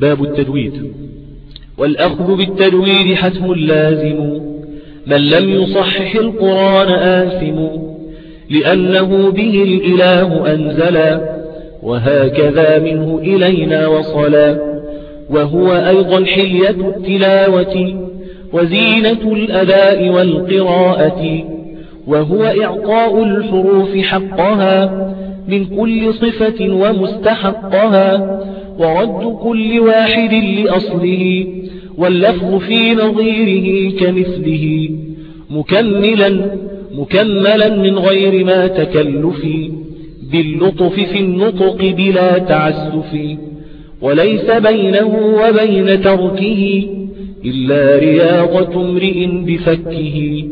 باب التجويد. والأخذ بالتجويد حتم لازم. من لم يصحح القرآن آثم. لأنه به الإله أنزلا وهكذا منه إلينا وصلا وهو أيضا حلية التلاوة. وزينة الأداء والقراءة. وهو إعطاء الحروف حقها. من كل صفة ومستحقها. ورد كل واحد لأصله واللفظ في نظيره كمثله مكملا مكملا من غير ما تكلف باللطف في النطق بلا تعسف وليس بينه وبين تركه إلا رياضة امرئ بفكه.